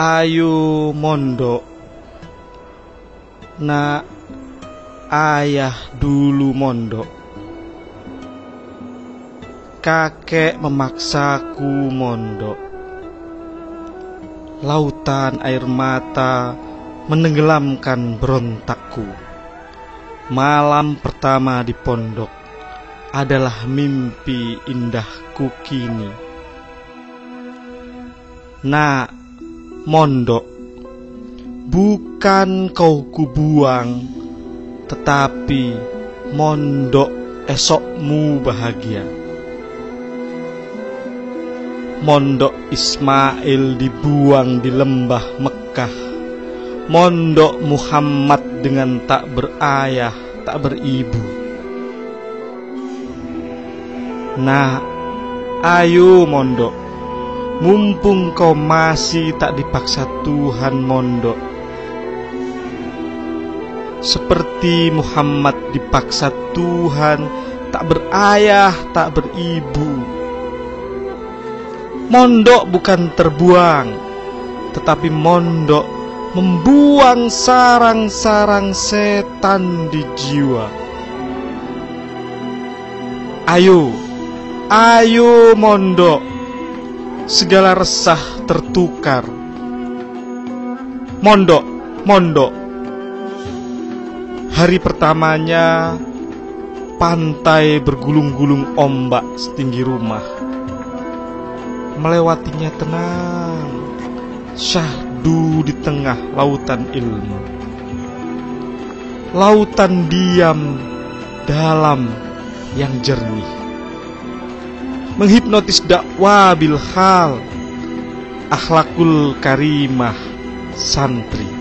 Ayu mondok. Nak ayah dulu mondok. Kakek memaksaku mondok. Lautan air mata menenggelamkan berontakku. Malam pertama di pondok adalah mimpi indahku kini. Nak mondok. Bukan kau kubuang Tetapi mondok esokmu bahagia. Mondok Ismail dibuang di lembah Mekah. Mondok Muhammad dengan tak berayah, tak beribu. Nah, ayo mondok Mumpung kau masih tak dipaksa Tuhan mondok. Seperti Muhammad dipaksa Tuhan Tak berayah, tak beribu. Mondok bukan terbuang Tetapi mondok membuang sarang-sarang setan di jiwa. Ayo, ayo mondok segala resah tertukar. Mondok, mondok. Hari pertamanya pantai bergulung-gulung ombak setinggi rumah. Melewatinya tenang, syahdu di tengah lautan ilmu. Lautan diam dalam yang jernih menghipnotis dakwah bilhal akhlakul karimah santri